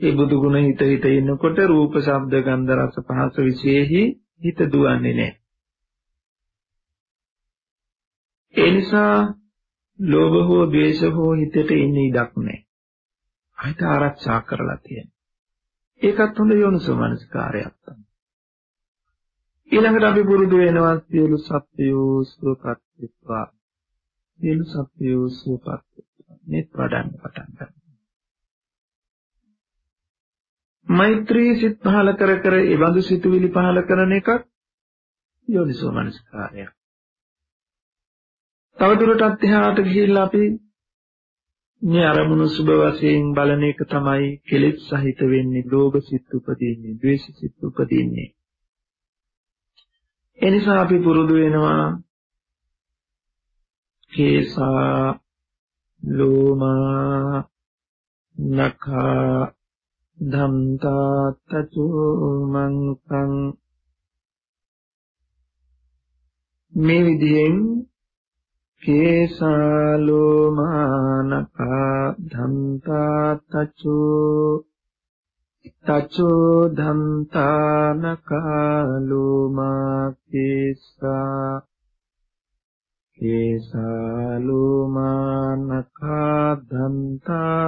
ඒ බුදු ගුණ හිත හිත ඉන්නකොට රූප, ශබ්ද, ගන්ධ, රස, පහස විශේෂෙහි හිත දුවන්නේ නැහැ. ඒ නිසා ලෝභ හෝ ද්වේෂ හෝ හිතට ඉන්න ඉඩක් නැහැ. හිත ආරක්ෂා කරලා තියෙනවා. ඒකත් හොඳ යෝනිසෝ මනස්කාරයක් තමයි. ඊළඟට අපි පුරුදු වෙනවා සියලු සත්‍යෝ සුවපත් වෙත්වා. සියලු සත්‍යෝ සුවපත් වෙත්වා. මේ වඩන්න පටන් ගන්නවා. මෛත්‍රී සිත් පහල කර කර ඒ බඳු සිතුවිලි පහල කරන එකත් යෝනිසෝ මනස්කාරයක්. තවදුරටත් එහාට ගිහිල්ලා අපි මේ අරමුණු සුබ වශයෙන් බලන එක තමයි කෙලෙස් සහිත වෙන්නේ, ලෝභ සිත් උපදින්නේ, ද්වේෂ සිත් උපදින්නේ. ඒ නිසා අපි පුරුදු වෙනවා කේසා ලෝමා නඛා ධම්තා තචෝ මංකං මේ විදිහෙන් කේසාලෝමානකා ධම්තා තචෝ තචෝ ධම්තානකාලෝමා කේසා කේසාලෝමානකා ධම්තා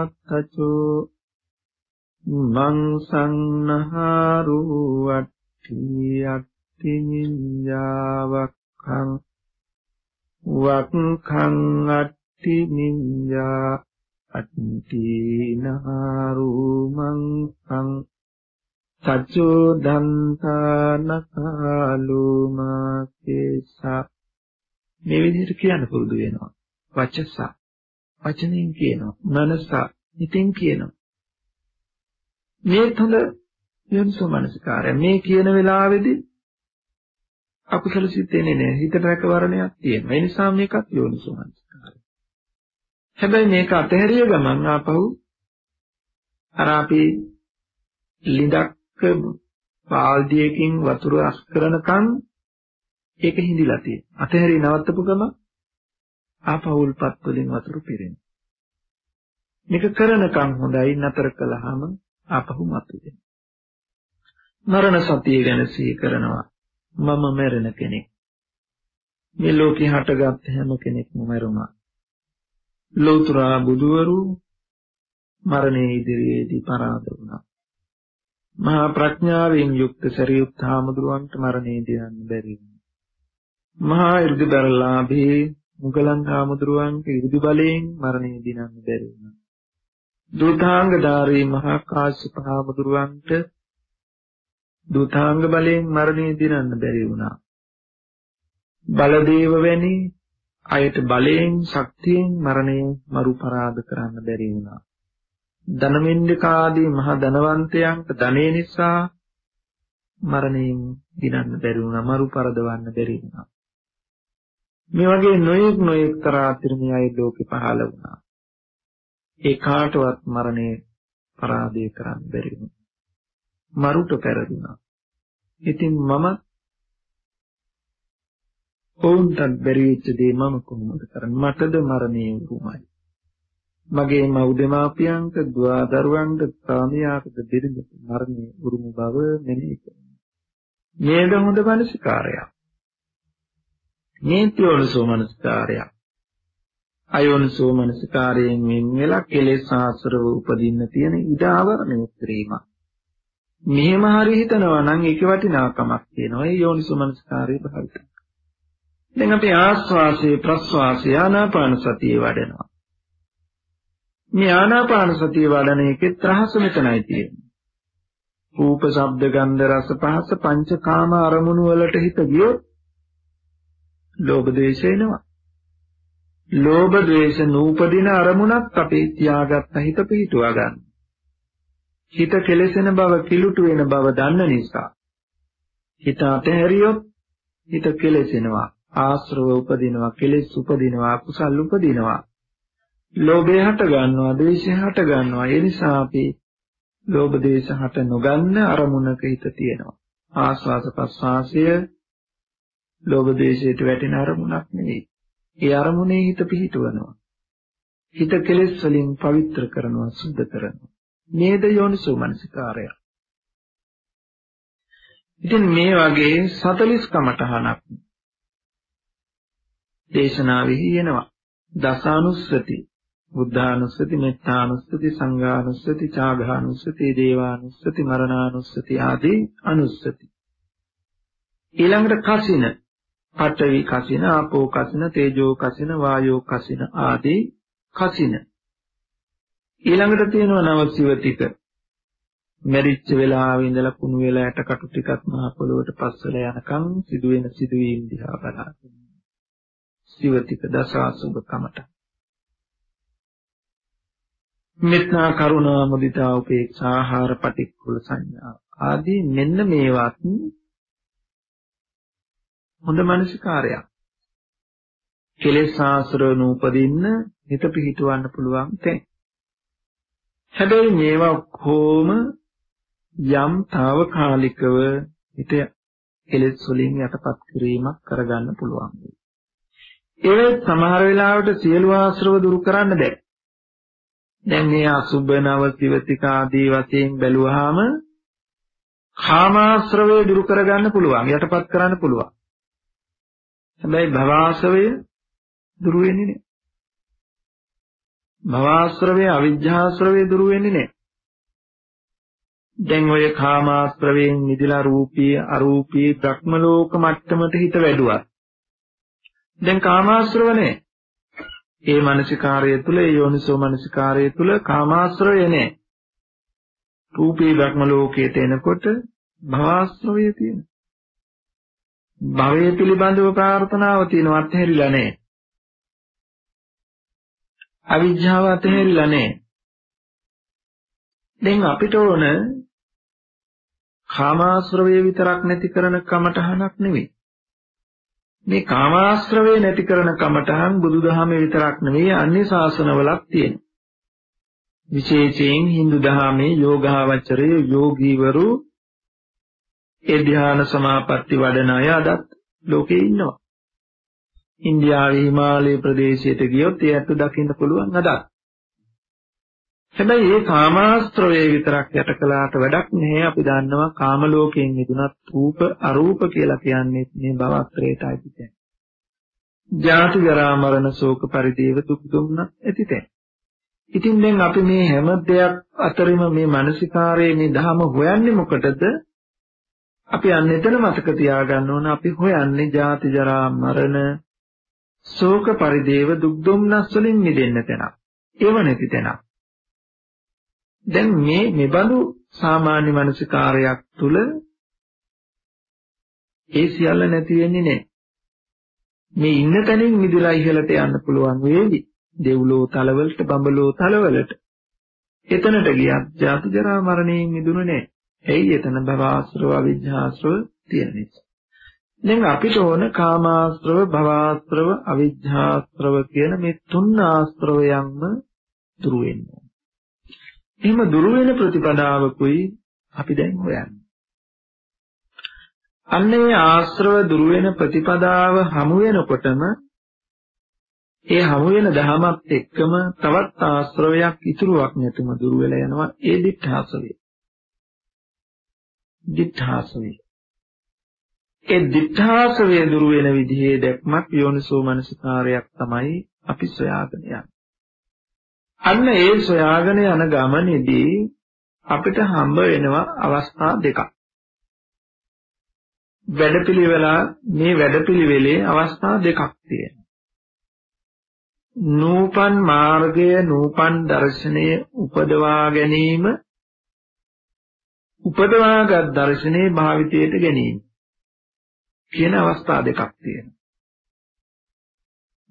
තචෝ මං සංනහරු වට්ටි අත්ති නිඤ්ඤාවක්ඛං වක්ඛං අට්ටි නිඤ්ඤා අත්ති නහරුමං සං සච්චෝ දන්තානකාලුමාකේසා මේ විදිහට කියන්න පුරුදු වෙනවා. වචස. වචනෙන් කියනවා. මනස. ඉතින් කියනවා. මේ තුල යොන්සෝ මනසකාරය මේ කියන වෙලාවේදී අකුසල සිත් එන්නේ නැහැ. හිතට රැකවරණයක් තියෙනවා. ඒ නිසා මේකත් යෝනිසෝමනස්කාරය. හැබැයි මේක අතහැරිය ගමන් ආපහු අර අපි ලිඳක් බාල්දියකින් වතුර අස් කරනකන් ඒක හිඳිලා තියෙනවා. අතහැරි නවත්තපු ගමන් ආපහු උල්පත් වලින් වතුර පිරෙනවා. මේක කරනකන් හොඳයි නතර කළාම ආපහු මතුවේ. මරණ සතිය ගැන සිහි කරනවා. මම මැරෙන කෙනෙක්. මේ ලෝකේ හටගත් හැම කෙනෙක්ම මරුණා. ලෝතර බුදවරු මරණයේ ඉදිරියේදී පරාද වුණා. මහා ප්‍රඥාවෙන් යුක්ත සරියුත් හාමුදුරුවන්ට මරණය දියන්න බැරි වුණා. මහා 이르දි බරලාභී මුගලන් හාමුදුරුවන්ට 이르දි බලයෙන් මරණය දිනන්න බැරි වුණා. දුතාංගධාරී මහා කාශ්‍යප හාමුදුරුවන්ට දුතාංග බලයෙන් මරණය දිනන්න බැරි වුණා. බලදේව වැනි අයට බලයෙන් ශක්තියෙන් මරණය මරු පරාද කරන්න බැරි වුණා. ධනමින්දකාදී මහ ධනවන්තයන්ට ධනෙ නිසා මරණයෙන් දිනන්න බැරි වුණා මරු පරදවන්න බැරි වුණා. මේ වගේ නොයෙක් නොයෙක් තරාතිරමේ අය ලෝකේ පහළ වුණා. ඒ කාටවත් මරණය පරාදය කරන්න බැරි වුණා. මරුට පෙරදුනා. ඉතින් මම ඔවුන්ටත් බැරි වෙච්ච දේ මම කොහොමද කරන්නේ? මටද මරණය උරුමයි. මගේ මව් දෙමාපියන්ට, දුවා දරුවන්ට, ස්වාමියාට බිරිඳට මරණය උරුම බව මෙනෙහි කරනවා. මේද හොඳ මනසිකාරයක්. මේ තියෝනසෝ මනසිකාරයක්. අයෝනසෝ මනසිකාරයෙන් වෙන් වෙලා කෙලෙස් ආශ්‍රව උපදින්න තියෙන ඉඩ ආවරණය කිරීමක්. මෙහෙම හරි හිතනවා නම් ඒකේ වටිනාකමක් තියෙනවා. ඒ යෝනිසෝමනස්කාරයේ භාවිත. දැන් අපි ආස්වාසේ ප්‍රස්වාසේ ආනාපාන සතිය වඩනවා. මේ ආනාපාන සතිය වඩන එකෙත් රහස මෙතනයි තියෙන්නේ. රූප, ශබ්ද, ගන්ධ, රස, පහස පංචකාම අරමුණු වලට හිත ගියොත් ලෝභ දේශ එනවා. ලෝභ ද්වේෂ නූපදින අරමුණක් අපේ තියාගත්ත හිත පිහිටුවා ගන්න. හිත කෙලෙසෙන බව කිලුට වෙන බව දන්න නිසා. හිත අතහැරියොත් හිත කෙලෙසෙනවා. ආශ්‍රව උපදිනවා කෙලෙස් උපදිනවා කුසල් උපදිනවා. ලෝභය හට ගන්නවා ද්වේෂය හට ගන්නවා. ඒ නිසා අපි ලෝභ දේශ හට නොගන්න අරමුණක හිත තියෙනවා. ආස්වාද ප්‍රස්වාසය ලෝභ දේශයට වැටෙන අරමුණක් නෙවෙයි. ඒ අරමුණේ හිත පිහිටවනවා හිත කෙලෙස් වලින් පවිත්‍ර කරනවා සුද්ධ කරනවා නේද යෝනිසෝ මනසිකාරය. ඉතින් මේ වගේ 40 කමඨහනක් දේශනාවෙහි එනවා. දසානුස්සති, බුද්ධානුස්සති, මෙත්තානුස්සති, සංඝානුස්සති, චාගානුස්සති, දේවානුස්සති, මරණානුස්සති ආදී අනුස්සති. ඊළඟට කසින, පඨවි කසින, ආපෝ කසින, තේජෝ කසින, වායෝ කසින ආදී කසින. ඊළඟට තියෙනවා නවසිවතික මෙරිච්ච වෙලාවේ ඉඳලා කුණු වෙලා යටකටු ටිකක් මහ පොළොවට පස්සල යනකම් සිදුවෙන සිදුවීම් දිහා බලාගෙන සිවතික දසාසුබ කමට මෙත්තා කරුණා මුදිතා උපේක්ෂා ආහාර පටික්කුල සංඥා ආදී මෙන්න මේවත් හොඳ මනසිකාරයක් කෙලෙස් ආශ්‍රව නූපදින්න හිත පිහිටවන්න පුළුවන් තැන් හැබැයි මේවා කොහොම යම් తాවකාලිකව හිත කෙලෙස් වලින් යටපත් කිරීමක් කරගන්න පුළුවන්. ඒ සමහර වෙලාවට සියලු ආශ්‍රව දුරු කරන්න බෑ. දැන් මේ අසුබ නව සිවතික ආදී වශයෙන් බැලුවාම කාමාශ්‍රවය දුරු කරගන්න පුළුවන් යටපත් කරන්න පුළුවන්. හැබැයි භවආශ්‍රවය දුරු වෙන්නේ නෑ. භවආශ්‍රවය අවිජ්ජාශ්‍රවය දුරු වෙන්නේ නෑ. දැන් ඔය කාමාශ්‍රවයෙන් මිදලා රූපී අරූපී භ්‍රම ලෝක මට්ටමට හිත වැඩුවා. දැන් කාමාශ්‍රව නෑ. ඒ මානසිකාරය තුල ඒ යෝනිසෝ මානසිකාරය තුල කාමාශ්‍රවය නෑ. රූපී භ්‍රම ලෝකයට එනකොට භවආශ්‍රවය තියෙනවා. භවය පිළිබඳව ප්‍රාර්ථනාව තියෙනවා අත්හැරිලා නෑ. අවිජ්ජාව අත්හැරිලා නෑ. දැන් අපිට ඕන කාමාශ්‍රවය විතරක් නැති කරන කමටහනක් නෙවෙයි. මේ කාමාශ්‍රවය නැති කරන කමටහන් බුදුදහමේ විතරක් නෙවෙයි අන්‍ය ශාසනවලත් තියෙනවා. විශේෂයෙන් Hindu දහමේ යෝගාවචරයේ යෝගීවරු ඒ ධ්‍යාන සමාපatti වඩන අය අදත් ලෝකේ ඉන්නවා. ඉන්දියාවේ හිමාලය ප්‍රදේශයට ගියොත් ඒ අත දකින්න පුළුවන් අදත්. හැබැයි මේ කාමාස්ත්‍රයේ විතරක් යට කළාට වැඩක් නැහැ. අපි දන්නවා කාම ලෝකයෙන් මිදුණත් රූප අරූප කියලා කියන්නේ මේ භවස්ත්‍රයට අයිතියි. ජාති ජරා මරණ ශෝක පරිදේව දුක් දුම්න ඇතිතේ. ඉතින් දැන් අපි මේ හැම දෙයක් අතරින්ම මේ මානසිකාරයේ මේ ධහම හොයන්නේ මොකටද? අපි අන්න එතන මතක තියාගන්න ඕන අපි හොයන්නේ ජාති ජරා මරණ ශෝක පරිදේව දුක් දුම්නස් වලින් මිදෙන්න තැනක්. ඒව නැති තැනක්. දැන් මේ මෙබඳු සාමාන්‍ය මානසිකාරයක් තුල ඒ සියල්ල නැති වෙන්නේ නැහැ. මේ ඉන්න තැනින් මිදලා ඉහළට යන්න පුළුවන් වේවි. දෙව්ලෝ තලවලට බඹලෝ තලවලට. එතනට ගියත් ජාති ජරා මරණයෙන් මිදුණු නැහැ. එයි එතන භවආශ්‍රව අවිජ්ජාශ්‍රව තියෙන නිසා. දැන් අපිට ඕන කාමාශ්‍රව භවආශ්‍රව අවිජ්ජාශ්‍රව කියන මේ තුන් ආශ්‍රවයන්ම දුරු වෙන්න එහෙම දුරු වෙන ප්‍රතිපදාවකුයි අපි දැන් හොයන්නේ. අන්නේ ආශ්‍රව දුරු වෙන ප්‍රතිපදාව හමු වෙනකොටම ඒ හමු වෙන දහමත් එක්කම තවත් ආශ්‍රවයක් ඉතුරුවක් නැතුම දුරු වෙලා යනවා ඒ දිඨාසවේ. දිඨාසවේ. ඒ දිඨාසවේ දුරු වෙන විදිහේ දැක්මක් යෝනිසෝ මනසිකාරයක් තමයි අපි සොයාගෙන යන්නේ. අන්න ඒ සොයාගෙන යන ගමනේදී අපිට හම්බ වෙනවා අවස්ථා දෙකක්. වැඩපිළිවෙලා මේ වැඩපිළිවෙලේ අවස්ථා දෙකක් තියෙනවා. නූපන් මාර්ගය නූපන් දර්ශනය උපදවා ගැනීම උපදවාගත් දර්ශනේ භාවිතයට ගැනීම කියන අවස්ථා දෙකක් තියෙනවා.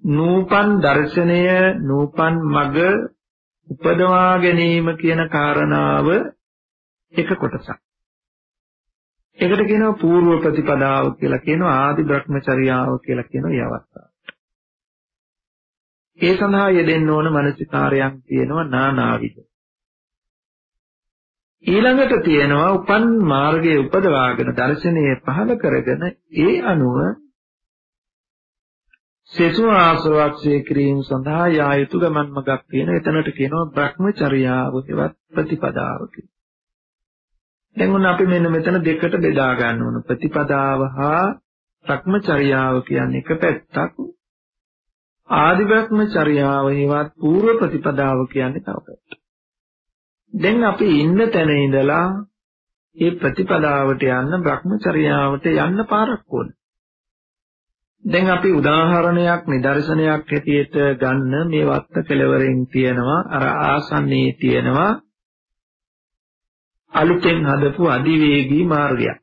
නූපන් දර්ශනය නූපන් මග උපදවා ගැනීම කියන කාරණාව එක කොටසක්. ඒකට කියනවා పూర్ව ප්‍රතිපදාව කියලා කියනවා ආදි භ්‍රමචර්යාව කියලා කියන ඒ අවස්ථාව. ඒ සඳහා යෙදෙන්න ඕන මානසිකාරයක් තියෙනවා නානාවිද. ඊළඟට තියෙනවා උපන් මාර්ගයේ උපදවාගෙන දර්ශනීය පහල කරගෙන ඒ අනුව සෙසු ආශ්‍රවක්ෂය කිරීම සඳහා යා යුතු ගමන් මගක් තියෙන එතනට කියනවා භ්‍රමචර්යාව හෙවත් ප්‍රතිපදාව කියලා. දැන් උන් අපි මෙන්න මෙතන දෙකට බෙදා ගන්න ඕන ප්‍රතිපදාව හා භ්‍රමචර්යාව කියන්නේ එක පැත්තක් ආදි භ්‍රමචර්යාව හෙවත් పూర్ව ප්‍රතිපදාව කියන්නේ තව පැත්තක්. දැන් අපි ඉන්න තැන ඉඳලා මේ ප්‍රතිපදාවට යන්න භ්‍රමචර්යාවට යන්න පාරක් ඕන. දැන් අපි උදාහරණයක් නිදර්ශනයක් හැටියට ගන්න මේ වත්ත කෙලවරෙන් තියෙනවා අර ආසන්නයේ තියෙනවා අලුතෙන් හදපු අධිවේගී මාර්ගයක්.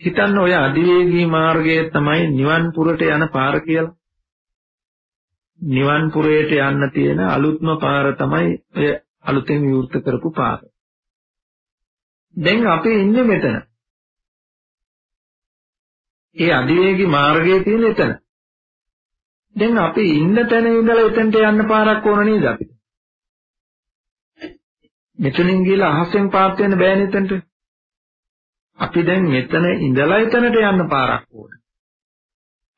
හිතන්න ඔය අධිවේගී මාර්ගය තමයි නිවන් පුරට යන පාර කියලා. නිවන් පුරයට යන්න තියෙන අලුත්ම පාර තමයි ඔය අලුතෙන් විවෘත කරපු පාර. දැන් අපි ඉන්නේ මෙතන. ඒ අධිවේගී මාර්ගයේ තියෙන එතන. දැන් අපි ඉන්න තැන ඉඳලා එතනට යන්න පාරක් ඕන නේද අපිට? මෙතනින් ගිහලා අහසෙන් පාත් වෙන්න බෑනේ එතනට. අපි දැන් මෙතන ඉඳලා එතනට යන්න පාරක් ඕන.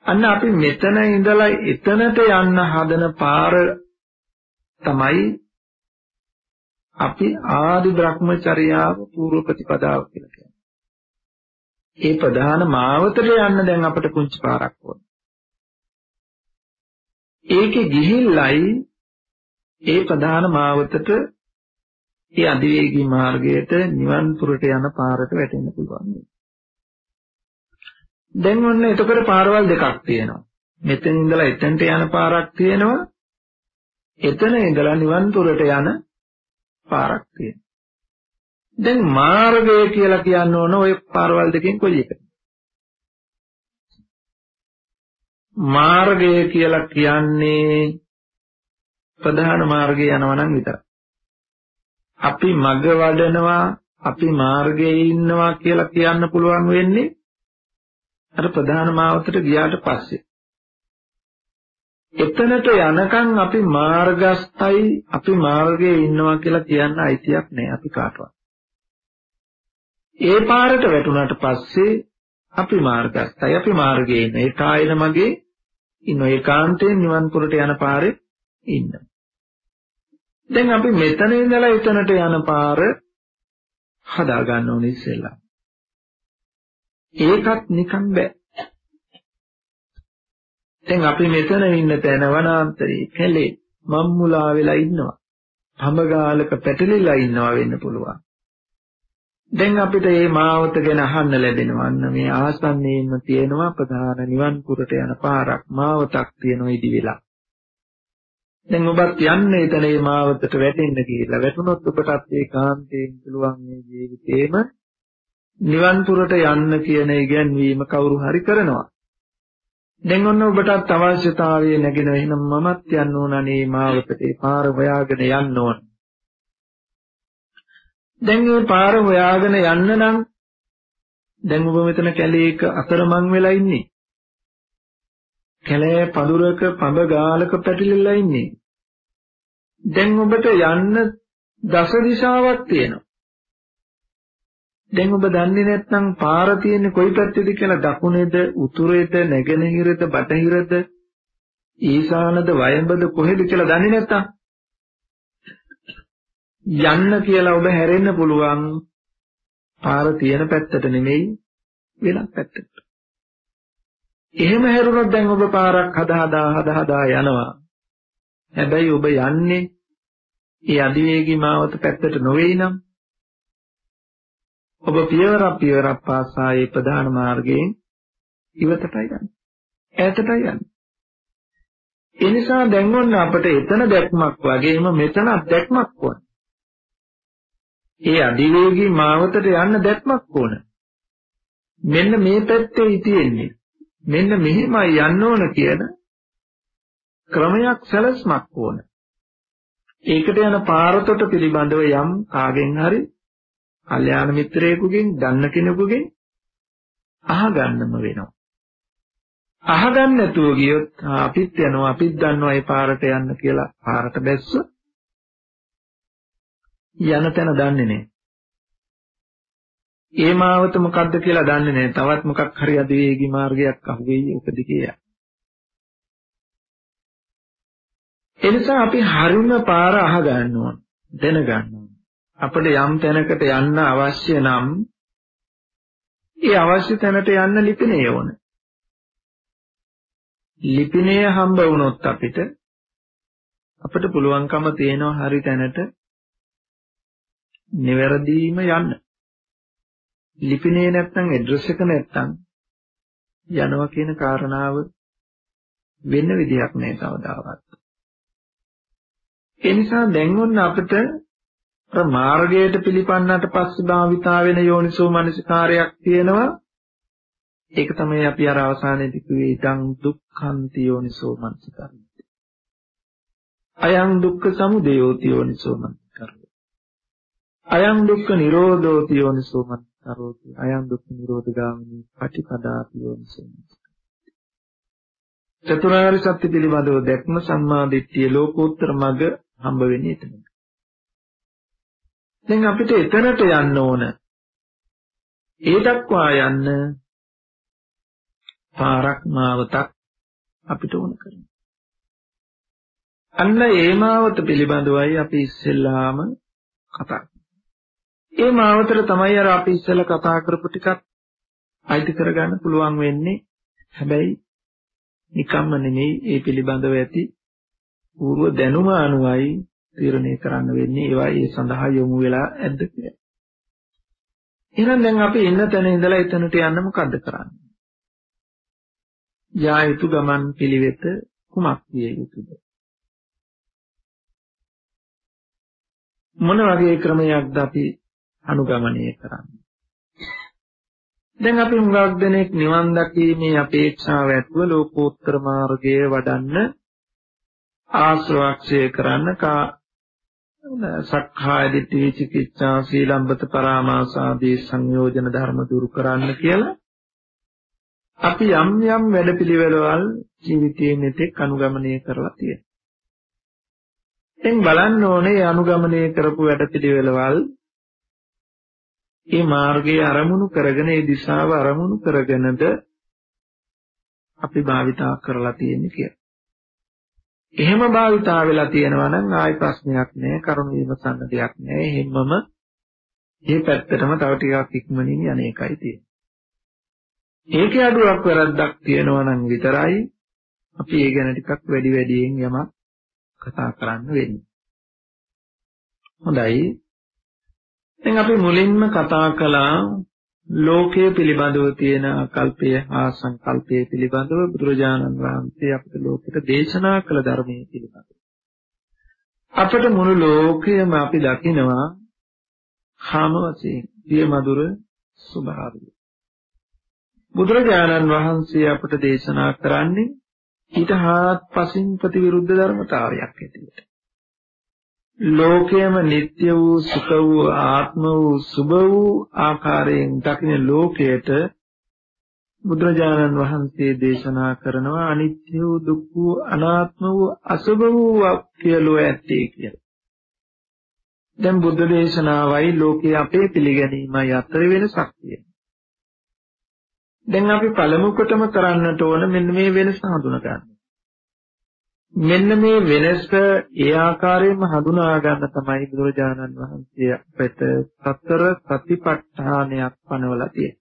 අන්න අපි මෙතන ඉඳලා එතනට යන්න හදන පාර තමයි අපි ආදි බ්‍රහ්මචර්යාව පූර්ව ප්‍රතිපදාව කියලා කියන්නේ. ඒ ප්‍රධාන මාවතට යන්න දැන් අපට කුංචි පාරක් ඕන. ඒකේ ගිහිල්ලයි ඒ ප්‍රධාන මාවතට ඒ අධිවේගී මාර්ගයට නිවන් පුරට යන පාරට වැටෙන්න පුළුවන්. දැන් ඔන්න එතකොට පාරවල් දෙකක් තියෙනවා. මෙතන ඉඳලා එතනට යන පාරක් තියෙනවා. එතන ඉඳලා නිවන් පුරට යන පාරක් තියෙනවා. දැන් මාර්ගය කියලා කියන්න ඕන ওই පාරවල් දෙකෙන් කොයි එකද? මාර්ගය කියලා කියන්නේ ප්‍රධාන මාර්ගේ යනවා නම් විතරයි. අපි මග වඩනවා අපි මාර්ගයේ ඉන්නවා කියලා කියන්න පුළුවන් වෙන්නේ අර ප්‍රධාන මාවතට ගියාට පස්සේ. එතනට යනකම් අපි මාර්ගස්ථයි අපි මාර්ගයේ ඉන්නවා කියලා කියන්න අයිතියක් නැහැ අපි කාටවත්. ඒ පාරට වැටුණාට පස්සේ අපි මාර්ගස්ථයි අපි මාර්ගයේ ඉන්න. ඒ කායන මගේ ඉන්න ඒකාන්තයෙන් නිවන් පුරට යන පාරේ ඉන්න. දැන් අපි මෙතන ඉඳලා එතනට යන පාර හදා ගන්න ඕනේ ඉස්සෙල්ලා. ඒකත් නිකන් බෑ. දැන් අපි මෙතන ඉන්න තැන වනාන්තරේ කැලේ මම්මුලා වෙලා ඉන්නවා. හැමගාලක පැටලිලා ඉන්නවා වෙන්න පුළුවන්. දැන් අපිට මේ මාවත ගැන අහන්න ලැබෙනවා. අන්න මේ ආසන්නයේම තියෙනවා ප්‍රධාන නිවන් පුරට යන පාරක් මාවතක් තියෙනවා ඉදි වෙලා. දැන් ඔබත් යන්නේ එතන මේ මාවතට වැටෙන්න කියලා. වැටුනොත් ඔබටත් ඒකාන්තයෙන් පුළුවන් මේ ජීවිතේම නිවන් පුරට යන්න කියන ඉගැන්වීම කවුරු හරි කරනවා. දැන් ඔන්න ඔබටත් අවශ්‍යතාවය නැගෙන එහෙනම් මමත් යන්න ඕන අනේ මාවතට ඒ පාර හොයාගෙන යන්න ඕන. දැන් මේ පාර හොයාගෙන යන්න නම් දැන් ඔබ මෙතන කැලේක අතරමං වෙලා ඉන්නේ. කැලේ පඳුරක පඳ ගාලක පැටලිලා ඉන්නේ. දැන් ඔබට යන්න දස දිශාවක් තියෙනවා. දැන් ඔබ දන්නේ නැත්නම් පාර තියෙන්නේ කොයි පැත්තේද කියලා දකුණේද උතුරේද නැගෙනහිරද බටහිරද ඊශානද වයඹද කොහෙද කියලා දන්නේ නැත්නම් යන්න කියලා ඔබ හැරෙන්න පුළුවන් පාර තියෙන පැත්තට නෙමෙයි වෙනත් පැත්තට. එහෙම හැරුණොත් දැන් ඔබ පාරක් හදා හදා හදා හදා යනවා. හැබැයි ඔබ යන්නේ ඒ අධිවේගී මාවත පැත්තට නොවේ නම් ඔබ පියවරක් පියවරක් පාසා ඒ ප්‍රධාන මාර්ගයෙන් ඉවතටයි යන්නේ. ඈතටයි යන්නේ. ඒ නිසා දැන් ඔන්න අපිට එතන දැක්මක් වගේම මෙතන දැක්මක් වුණා. ඒ අධිවේගී මාවතට යන්න දැක්මක් ඕන. මෙන්න මේ පැත්තේ තියෙන්නේ. මෙන්න මෙහෙමයි යන්න ඕන කියන ක්‍රමයක් සැලස්මක් ඕන. ඒකට යන පාරතොට පිළිබඳව යම් කාගෙන් හරි කල්යාණ මිත්‍රයෙකුගෙන් දන්න කෙනෙකුගෙන් අහගන්නම වෙනවා. අහගන්න නැතුව ගියොත් අපිත් යනවා අපිත් දන්නවා ඒ පාරට යන්න කියලා පාරට බැස්ස යන තැන දන්නේ නැහැ. ඒ මාවත මොකද්ද කියලා දන්නේ නැහැ. තවත් මොකක් හරි අධිවේගී මාර්ගයක් අහුවෙයි උපදිකේ. එනිසා අපි හරිම පාර අහගන්න ඕන දැනගන්න ඕන. අපිට යම් තැනකට යන්න අවශ්‍ය නම් ඒ අවශ්‍ය තැනට යන්න ලිපිනේ ඕන. ලිපිනේ හම්බ වුණොත් අපිට අපිට පුළුවන්කම තියෙනවා හරි තැනට නිවැරදිම යන්න. ලිපිනේ නැත්නම් ඇඩ්‍රස් එක නැත්නම් යනවා කියන කාරණාව වෙන්න විදියක් නෑ කවදාවත්. ඒ නිසා දැන් ඔන්න අපිට මාර්ගයට පිළිපන්නට පස්සේ භාවිතා වෙන යෝනිසෝ මනසිකාරයක් තියෙනවා. ඒක තමයි අපි අර අවසානයේදී කිව්වේ ඉදං දුක්ඛන්ති යෝනිසෝ මනසිකාරය. අයං දුක්ඛ සමුදයෝති යෝනිසෝ මනසිකාරය. අයං දුක්ඛ නිරෝධෝති යෝනිසෝ මනසිකාරෝති. අයං දුක්ඛ නිරෝධ ගාමිනී පටිපදාති යෝනිසෝ චතුරාර්ය සත්‍ය පිළිබඳව දැක්ම සම්මාදිට්ඨිය ලෝකෝත්තර මඟ හම්බ වෙන්නේ එතන. දැන් අපිට එතනට යන්න ඕන. ඒ දක්වා යන්න පාරක් මාවතක් අපිට ඕන කරනවා. අන්න ඒ මාවත පිළිබඳවයි අපි ඉස්සෙල්ලාම කතා ඒ මාවතට තමයි අර අපි ඉස්සෙල්ලා කතා කරපු ටිකක් අයිති කරගන්න පුළුවන් වෙන්නේ. හැබැයි නිකම්ම නෙමෙයි ඒ පිළිබඳව ඇති పూర్ව දැනුම අනුවයි තීරණය කරන්න වෙන්නේ ඒවා ඒ සඳහා යොමු වෙලා ඇද්ද කියලා. එහෙනම් දැන් අපි ඉන්න තැන ඉඳලා එතනට යන්න මොකද්ද කරන්නේ? යා යුතු ගමන් පිළිවෙත කුමක් විය යුතුද? මොන වගේ ක්‍රමයක්ද අපි අනුගමනය කරන්නේ? දැන් අපි හුඟක් දෙනෙක් නිවන් දකීමේ අපේක්ෂාව ඇතුව ලෝකෝත්තර මාර්ගය වඩන්න ආශ්‍රවක්ෂය කරන්න කා සක්කාය දිට්ඨි විචිකිච්ඡා සීලම්බත පරාමාස ආදී සංයෝජන ධර්ම දුරු කරන්න කියලා අපි යම් යම් වැඩපිළිවෙළවල් ජීවිතයේ මෙතෙක් අනුගමනය කරලා තියෙනවා. දැන් බලන්න ඕනේ අනුගමනය කරපු වැඩපිළිවෙළවල් මේ මාර්ගයේ අරමුණු කරගෙන ඒ දිශාව අරමුණු කරගෙනද අපි භාවිතා කරලා තියෙන්නේ කියලා. එහෙම භාවිතා වෙලා තියෙනවා නම් ආයි ප්‍රශ්නයක් නෑ කරුණ විමසන්න දෙයක් නෑ එහෙමම මේ පැත්තටම තව ටිකක් ඉක්මනින් යන එකයි තියෙන්නේ. ඒකේ අඩුවක් වැරද්දක් තියෙනවා නම් විතරයි අපි ඒ ගැන ටිකක් වැඩි වැඩියෙන් යමක් කතා කරන්න වෙන්නේ. හොඳයි. දැන් අපි මුලින්ම කතා කළා ලෝකයේ පිළිබඳව තියෙන අකල්පය හා සංකල්පය පිළිබඳව බුදුරජාණන් වහන්සේ අපට ලෝකෙට දේශනා කළ ධර්මයේ පිළිබඳව. අපට මුළු ලෝකයම අපි දකිනවා කාම වශයෙන් දිය මధుර ස්වභාවය. බුදුරජාණන් වහන්සේ අපට දේශනා කරන්නේ ඊට හාත්පසින් ප්‍රතිවිරුද්ධ ධර්මතාවයක් ඇටියට. ලෝකයේම නিত্য වූ සුඛ වූ ආත්ම වූ සුභ වූ ආකාරයෙන් දකින ලෝකයට බුදුරජාණන් වහන්සේ දේශනා කරනවා අනිත්‍ය වූ දුක්ඛ වූ අනාත්ම වූ අසුභ වූ කියලා ඇත්තේ කියලා. දැන් බුද්ධ දේශනාවයි ලෝකයේ අපේ පිළිගැනීමයි අතර වෙනසක් තියෙනවා. දැන් අපි පළමු කොටම කරන්නට ඕන මෙන්න මේ වෙනස හඳුනා ගන්න. මෙන්න මේ වෙනස ඒ ආකාරයෙන්ම හඳුනා ගන්න තමයි බුදුරජාණන් වහන්සේ අපට සතර සතිපට්ඨානයක් පනවලා තියෙන්නේ.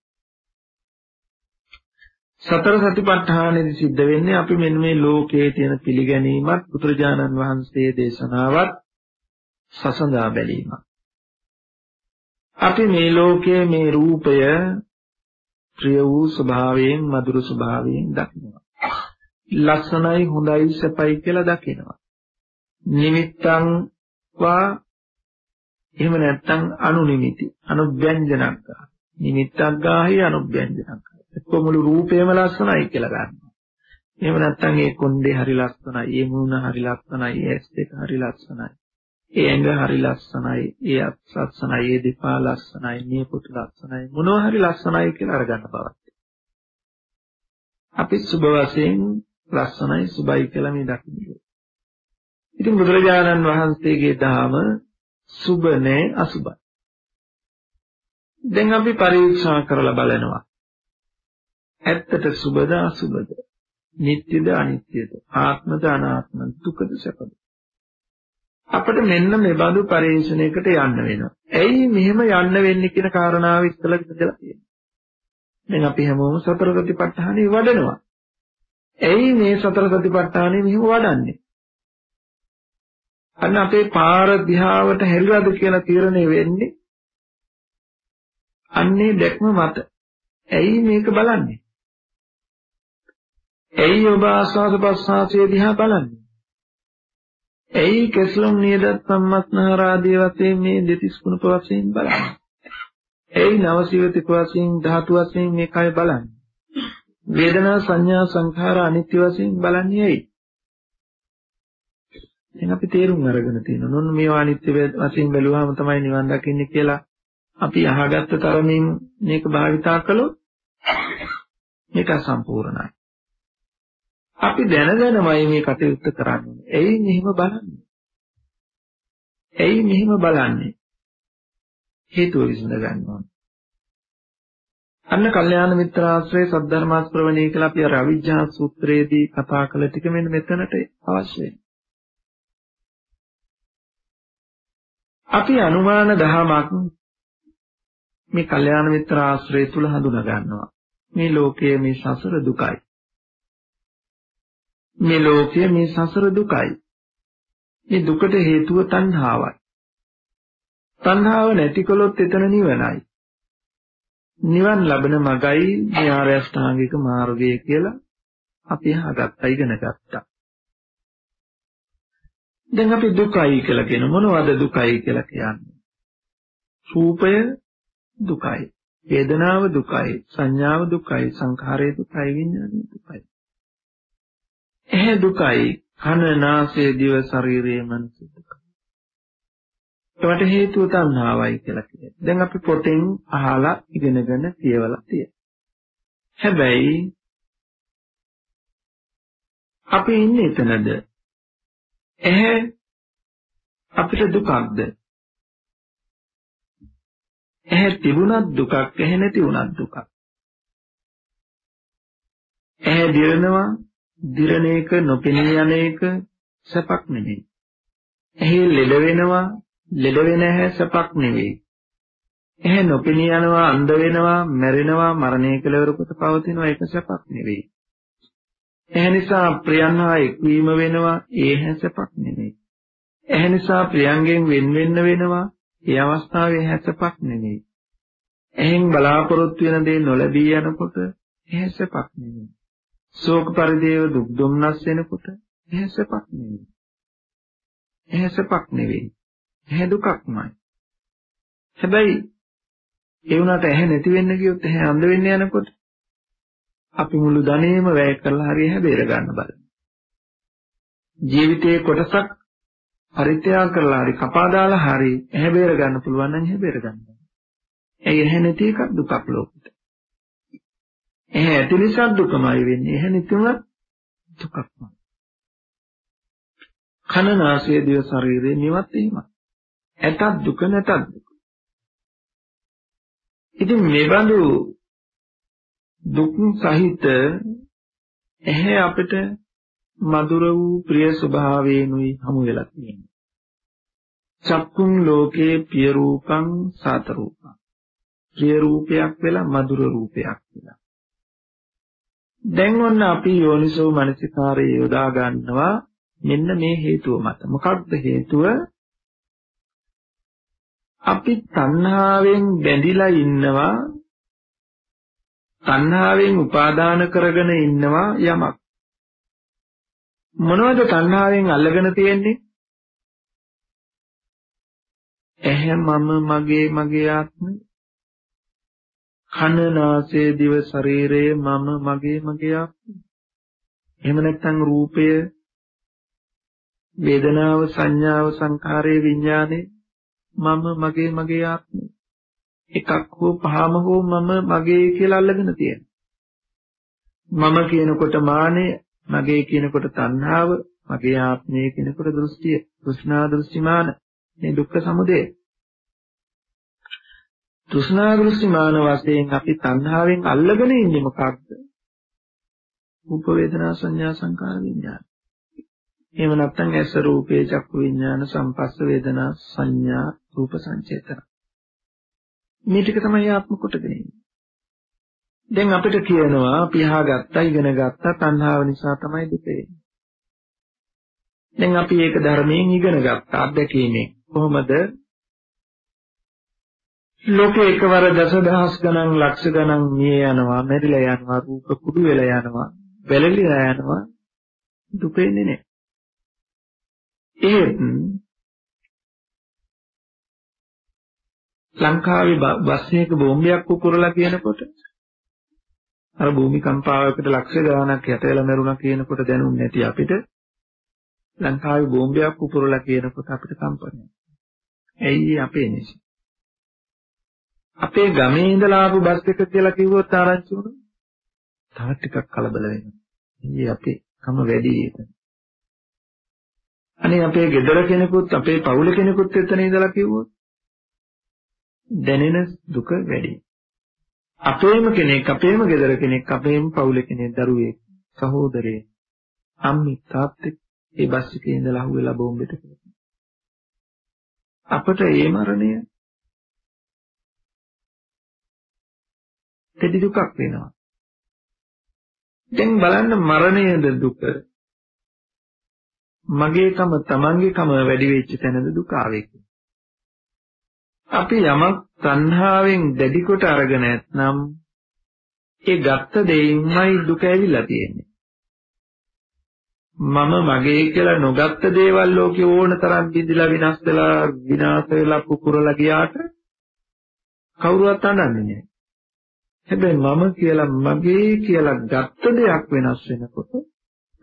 සතර සතිපට්ඨානෙදි සිද්ධ වෙන්නේ අපි මෙන්න මේ ලෝකයේ තියෙන පිළිගැනීමත් බුදුරජාණන් වහන්සේ දේශනාවත් සසඳා බැලීමක්. අපි මේ ලෝකයේ මේ රූපය ප්‍රිය වූ ස්වභාවයෙන් මధుර ස්වභාවයෙන් දකිනවා. ලස්සනයි හොඳයි සැපයි කියලා දකිනවා. නිමිත්තං වා එහෙම නැත්නම් අනුනිමිති අනුභ්‍යංජනක් ගන්න. නිමිත්තක් ගාහි අනුභ්‍යංජනක් ගන්න. එක්ක මුළු රූපේම ලස්සනයි කියලා ගන්නවා. එහෙම නැත්නම් ඒ කොණ්ඩේ හරි ලස්සනයි, ඒ මූණ හරි ලස්සනයි, ඒ ඇස් දෙක හරි ලස්සනයි. ඒ ඇඟ හරි ලස්සනයි, ඒ අත් ලස්සනයි, ඒ දෙපා ලස්සනයි, නියපොතු ලස්සනයි, මොනවා හරි ලස්සනයි කියලා අරගන්න බවත්. අපි සුබ වශයෙන් ලස්සනයි සුබයි කියලා මේ දකින්නේ. ඉතින් බුදුරජාණන් වහන්සේගේ ධාම සුබ නෑ අසුබයි. දැන් අපි පරීක්ෂා කරලා බලනවා. ඇත්තට සුබද අසුබද? නිට්ටයද අනිත්‍යද? ආත්මද අනාත්මද? දුකද සැපද? අපිට මෙන්න මේ බඳු පරිශ්‍රණයකට යන්න වෙනවා. ඇයි මෙහෙම යන්න වෙන්නේ කියන කාරණාව ඉස්සලා ඉඳලා තියෙනවා. දැන් අපි හැමෝම සතර සතිපට්ඨානෙ වඩනවා. ඇයි මේ සතර සතිපට්ඨානෙ මෙහෙම වඩන්නේ? අන්න අපේ පාර දිහාවට හැරිලාද කියලා තීරණය වෙන්නේ අන්නේ දැක්ම මත. ඇයි මේක බලන්නේ? ඇයි ඔබ ආස්වාද ප්‍රසආසයේ දිහා බලන්නේ? ඇයි කෙස්ලොම් නියදත් සම්මස්නහර ආදී වශයෙන් මේ දෙතිස් කුණප වශයෙන් බලන්නේ? ඇයි නවසිවතික වශයෙන් ධාතු වශයෙන් මේ කය බලන්නේ? වේදනා සංඥා සංඛාර අනිත්‍ය වශයෙන් බලන්නේ ඇයි? එහෙනම් අපි තේරුම් අරගෙන තියෙනවා. නෝන මේවා අනිත්‍ය වශයෙන් බැලුවාම තමයි නිවන් දකින්නේ කියලා අපි අහගත්ත තරමින් මේක භාවිතා කළොත් මේක සම්පූර්ණයි. අපි දැනගෙනමයි මේ කටයුත්ත කරන්නේ. එයි මෙහෙම බලන්නේ. එයි මෙහෙම බලන්නේ. හේතුව විසඳ ගන්න ඕනේ. අන්න කල්යාණ මිත්‍ර ආශ්‍රය සද්ධර්මාස්ප්‍රවණය කියලා අපි අර අවිජ්ජා සූත්‍රයේදී කතා කළ ටික මෙන්න මෙතනට අවශ්‍යයි. අපි අනුමාන දහමක් මේ කල්යාණ මිත්‍ර ආශ්‍රය තුල හඳුනා ගන්නවා. මේ ලෝකයේ මේ සසර දුකයි. මේ ලෝකයේ මේ සසර දුකයි. මේ දුකට හේතුව තණ්හාවයි. තණ්හාව නැතිකොලොත් එතන නිවනයි. නිවන් ලබන මගයි මේ ආර්ය අෂ්ටාංගික මාර්ගය කියලා අපි අහගත්තා ඉගෙන ගත්තා. දැන් අපි දුකයි කියලා කියන මොනවද දුකයි කියලා කියන්නේ? රූපය දුකයි. වේදනාව දුකයි. සංඥාව දුකයි. සංඛාරය දුකයි. විඥානය දුකයි. ඇහැ දුකයි. කන නාසය දිව ශරීරය මනස දුකයි. ඒවට හේතුව තණ්හාවයි කියලා කියනවා. දැන් අපි පොතෙන් අහලා ඉගෙනගෙන කියවලා තියෙනවා. හැබැයි අපි ඉන්නේ එතනද? ඇහැ අපිට දුකක්ද? ඇහැ තිබුණත් දුකක්, ඇහැ නැති වුණත් දුකක්. ඇහැ දිරනවා, දිරණ එක නොපෙනී යන එක සැපක් නෙමෙයි. ඇහි ලෙඩ වෙනවා, ලෙඩ වෙන ඇහැ සැපක් නෙවෙයි. ඇහැ නොපෙනී යනවා, අන්ධ වෙනවා, මැරෙනවා, මරණය කෙලවරකට පවතිනවා ඒක සැපක් නෙවෙයි. ඇහැ නිසා ප්‍රියන් හා එක්වීම වෙනවා, ඒ හැසපක් නෙවෙයි. ඇහැ නිසා ප්‍රියංගෙන් වෙන් වෙන්න වෙනවා, ඒ අවස්ථාවේ හැසපක් නෙවෙයි. එහෙන් බලාපොරොත්තු වෙන දේ නොලැබී යනකොට හැසපක් නෙවෙයි. ශෝක පරිදේව දුක් දුම්නස් වෙනකොට හැසපක් නෙවෙයි. හැසපක් නෙවෙයි. ඇහැ දුකක්මයි. හැබැයි ඒ වුණාට ඇහැ නැති වෙන්න ගියොත් ඇහැ අඳ වෙන්න යනකොට අපි මුළු ධනෙම වැය කරලා හරි ඇහැ බේර ගන්න බලමු. ජීවිතයේ කොටසක් පරිත්‍යාග කරලා හරි කපා දාලා හරි ඇහැ බේර ගන්න පුළුවන් නම් ඇහැ බේර ගන්න. ඒ ඇහැ නැති එක දුකක් ලෝකෙට. ඇහැ ඇති නිසා දුකමයි වෙන්නේ. ඇහැ නැතිව දුකක්මයි. කන නාසය දිව ශරීරය නිවත් එහෙමයි. ඇතත් දුක නැතත් දුක. ඉතින් මේ බඳු දුක් සහිත ඇහැ අපිට මధుර වූ ප්‍රිය ස්වභාවයෙන්ුයි හමු වෙලා තියෙන්නේ. චක්කුම් ලෝකේ පිය රූපං සාත රූපං. ප්‍රිය රූපයක් වෙලා මధుර රූපයක් වෙලා. දැන් ඔන්න අපි යෝනිසෝ මනසිකාරයේ යොදා ගන්නවා මෙන්න මේ හේතුව මත. මොකක්ද හේතුව? අපි තණ්හාවෙන් බැඳිලා ඉන්නවා තණ්හාවෙන් උපාදාන කරගෙන ඉන්නවා යමක්. මොනවද තණ්හාවෙන් අල්ලගෙන තියෙන්නේ? ඇහැ මම මගේ මගේ ආත්මය. කන නාසය දිව ශරීරය මම මගේ මගේ ආත්මය. එහෙම නැත්නම් රූපය වේදනාව සංඥාව සංඛාරය විඥානේ මම මගේ මගේ ආත්මය එකක් හෝ පහම හෝ මම මගේ කියලා අල්ලගෙන තියෙනවා. මම කියනකොට මානය, මගේ කියනකොට තණ්හාව, මගේ ආත්මය කියනකොට දෘෂ්ටිය, තෘෂ්ණා දෘෂ්ටිමාන මේ දුක්ඛ සමුදය. තෘෂ්ණා දෘෂ්ටිමාන වශයෙන් අපි තණ්හාවෙන් අල්ලගෙන ඉන්නේ මොකක්ද? රූප වේදනා සංඥා සංකාර විඥාන. එහෙම නැත්නම් ඇස රූපේ චක්කු විඥාන සංපස්ස වේදනා සංඥා රූප සංචේතන. මේ ටික තමයි ආත්ම කොටගෙන ඉන්නේ. දැන් අපිට කියනවා අපි අහගත්තා ඉගෙන ගත්තා තණ්හාව නිසා තමයි දුක එන්නේ. දැන් අපි ඒක ධර්මයෙන් ඉගෙන ගත්තා අත්දැකීමෙන්. කොහොමද? ලෝකේ එකවර දසදහස් ගණන් ලක්ෂ ගණන් මිය යනවා, මැරිලා යනවා, රූප කුඩු වෙලා යනවා, වැළලීලා යනවා. දුක එන්නේ නැහැ. ඒත් ලංකාවේ බස් එකක බෝම්බයක් පුපුරලා කියනකොට අර භූමිකම්පාවකට ලක්ෂ ගාණක් යට වෙලා මරුණා කියනකොට දැනුන්නේ නැති අපිට ලංකාවේ බෝම්බයක් පුපුරලා කියනකොට අපිට කම්පනයක්. ඇයි අපේ නිසා? අපේ ගමේ ඉඳලා ආපු බස් එක කියලා කිව්වොත් ආරංචි වුණා. තව ටිකක් කලබල වෙනවා. ඊයේ අපේ කම වැඩි ඒක. අනේ අපේ ගෙදර කෙනෙකුත් අපේ පවුල කෙනෙකුත් එතන ඉඳලා කිව්වොත් දැනෙන දුක වැඩි. අපේම කෙනෙක් අපේම ගෙදර කෙනෙක් අපේම පවුල කෙනෙක් දරුවෙක් සහෝදරයෙක් අම්මි තාත්තෙක් ඒ බස් එකේ ඉඳලා අහුවෙලා බෝම්බෙට අපට ඒ මරණය දෙවි දුකක් වෙනවා. දැන් බලන්න මරණයද දුක මගේ කම තමන්ගේ කම වැඩි වෙච්ච තැනද දුක ආවේ. අපි යමක් තණ්හාවෙන් දැඩි කොට අරගෙන නැත්නම් ඒ ගත්ත දෙයින්මයි දුක ඇවිල්ලා තියෙන්නේ. මම මගේ කියලා නොගත්ත දේවල් ලෝකේ ඕන තරම් බිඳිලා විනාශ වෙලා විනාශ වෙලා පුපුරලා ගියාට කවුරුවත් අඬන්නේ නැහැ. හැබැයි මම කියලා මගේ කියලා ගත්ත දෙයක් වෙනස් වෙනකොට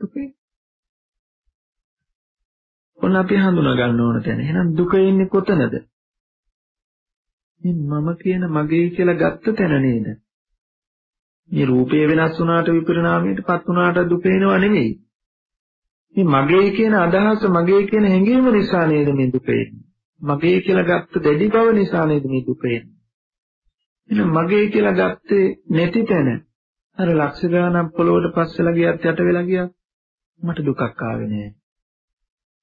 දුකේ ඔන්න අපි හඳුනා ගන්න ඕන තැන. එහෙනම් දුක ඉන්නේ කොතනද? මේ මම කියන මගේ කියලා ගත්ත තැන නේද? මේ රූපය වෙනස් වුණාට විපරිණාමයටපත් වුණාට දුක එනව නෙමෙයි. මේ මගේ කියන අදහස මගේ කියන හැඟීම නිසා නේද මේ දුක එන්නේ. මගේ කියලා ගත්ත දැඩි බව නිසා නේද මේ දුක එන්නේ. එහෙනම් මගේ කියලා ගත්තේ නැති තැන අර ලක්ෂ ගානක් පොළොවට පස්සලා ගියත් යට වෙලා ගියා මට දුකක් ආවේ නෑ.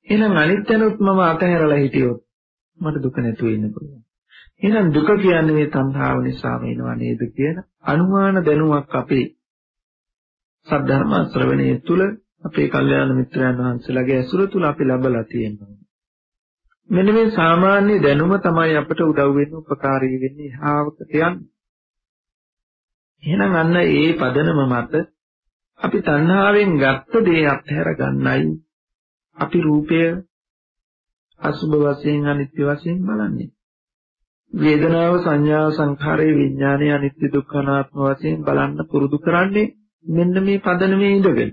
එහෙනම් අනිත් තැනොත් මම අතහැරලා හිටියොත් මට දුක නැතුව ඉන්න පුළුවන්. එහෙනම් දුක කියන්නේ මේ තණ්හාව නිසා වෙනව නේද කියන අනුමාන දැනුමක් අපේ සද්ධර්ම ශ්‍රවණයේ තුල අපේ කල්යාණ මිත්‍රයන් වහන්සේලාගේ ඇසුර තුල අපි ලබලා තියෙනවා. මෙන්න මේ සාමාන්‍ය දැනුම තමයි අපට උදව් වෙන්න උපකාරී වෙන්නේ හාවකට යන්න. එහෙනම් අන්න ඒ පදනම මත අපි තණ්හාවෙන් ගත්ත දේ අත්හැර ගන්නයි අපි රූපය අසුබ වශයෙන් අනිත්‍ය වශයෙන් බලන්නේ. වේදනාව සංඥා සංඛාරයේ විඥානයේ අනිත්‍ය දුක්ඛ අනාත්ම වශයෙන් බලන්න පුරුදු කරන්නේ මෙන්න මේ පදනමේ ඉඳගෙන.